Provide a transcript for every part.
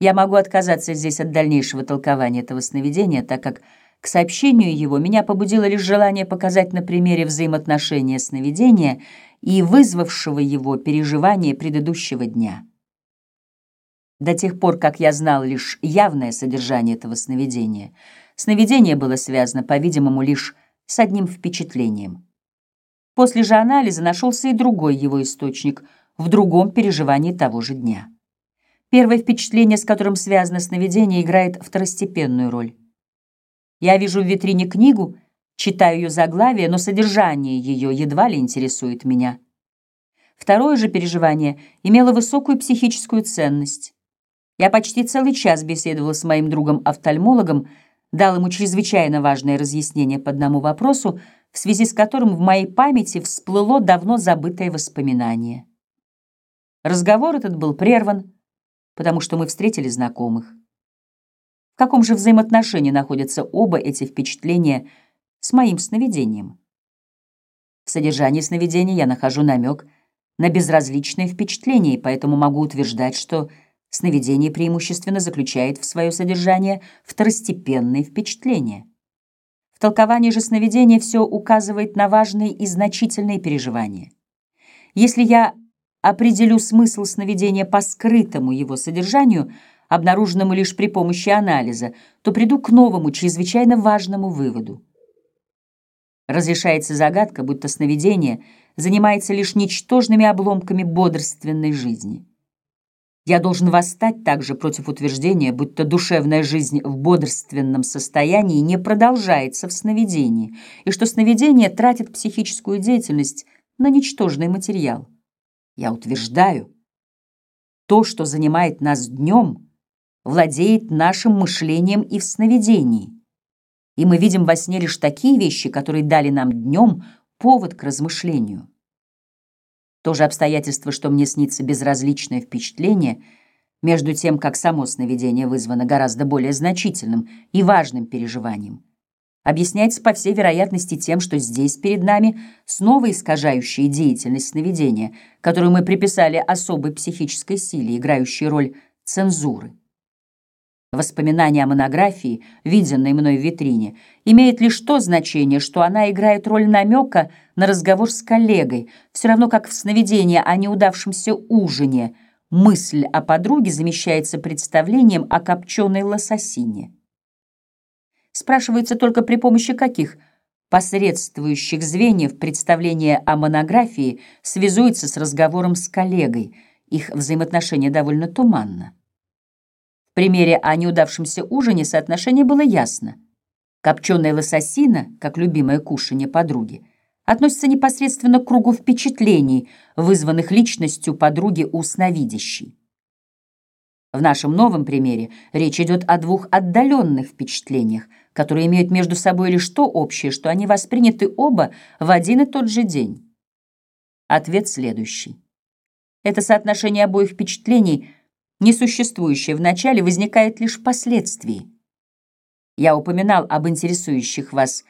Я могу отказаться здесь от дальнейшего толкования этого сновидения, так как к сообщению его меня побудило лишь желание показать на примере взаимоотношения сновидения и вызвавшего его переживание предыдущего дня. До тех пор, как я знал лишь явное содержание этого сновидения, сновидение было связано, по-видимому, лишь с одним впечатлением. После же анализа нашелся и другой его источник в другом переживании того же дня. Первое впечатление, с которым связано сновидение, играет второстепенную роль. Я вижу в витрине книгу, читаю ее заглавие, но содержание ее едва ли интересует меня. Второе же переживание имело высокую психическую ценность. Я почти целый час беседовал с моим другом-офтальмологом, дал ему чрезвычайно важное разъяснение по одному вопросу, в связи с которым в моей памяти всплыло давно забытое воспоминание. Разговор этот был прерван, потому что мы встретили знакомых. В каком же взаимоотношении находятся оба эти впечатления с моим сновидением? В содержании сновидения я нахожу намек на безразличное впечатление, и поэтому могу утверждать, что сновидение преимущественно заключает в свое содержание второстепенные впечатления. В толковании же сновидения все указывает на важные и значительные переживания. Если я определю смысл сновидения по скрытому его содержанию, обнаруженному лишь при помощи анализа, то приду к новому, чрезвычайно важному выводу. Разрешается загадка, будто сновидение занимается лишь ничтожными обломками бодрственной жизни. Я должен восстать также против утверждения, будто душевная жизнь в бодрственном состоянии не продолжается в сновидении, и что сновидение тратит психическую деятельность на ничтожный материал. Я утверждаю, то, что занимает нас днем, владеет нашим мышлением и в сновидении. И мы видим во сне лишь такие вещи, которые дали нам днем повод к размышлению. То же обстоятельство, что мне снится безразличное впечатление, между тем, как само сновидение вызвано гораздо более значительным и важным переживанием, объясняется, по всей вероятности, тем, что здесь перед нами снова искажающая деятельность сновидения, которую мы приписали особой психической силе, играющей роль цензуры. Воспоминание о монографии, виденной мной в витрине, имеет лишь то значение, что она играет роль намека на разговор с коллегой, все равно как в сновидении о неудавшемся ужине мысль о подруге замещается представлением о копченой лососине. Спрашивается только при помощи каких посредствующих звеньев представление о монографии связуется с разговором с коллегой, их взаимоотношения довольно туманно примере о неудавшемся ужине соотношение было ясно. Копченая лососина, как любимое кушанье подруги, относится непосредственно к кругу впечатлений, вызванных личностью подруги у сновидящей. В нашем новом примере речь идет о двух отдаленных впечатлениях, которые имеют между собой лишь то общее, что они восприняты оба в один и тот же день. Ответ следующий. Это соотношение обоих впечатлений несуществующее в начале возникает лишь впоследствии. Я упоминал об интересующих вас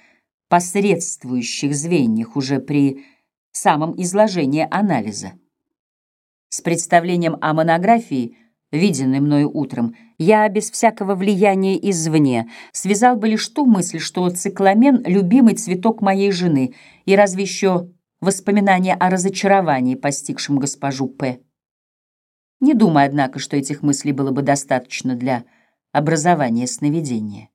посредствующих звеньях уже при самом изложении анализа. С представлением о монографии, виденной мною утром, я без всякого влияния извне связал бы лишь ту мысль, что цикламен — любимый цветок моей жены, и разве еще воспоминания о разочаровании, постигшем госпожу П. Не думаю, однако, что этих мыслей было бы достаточно для образования сновидения.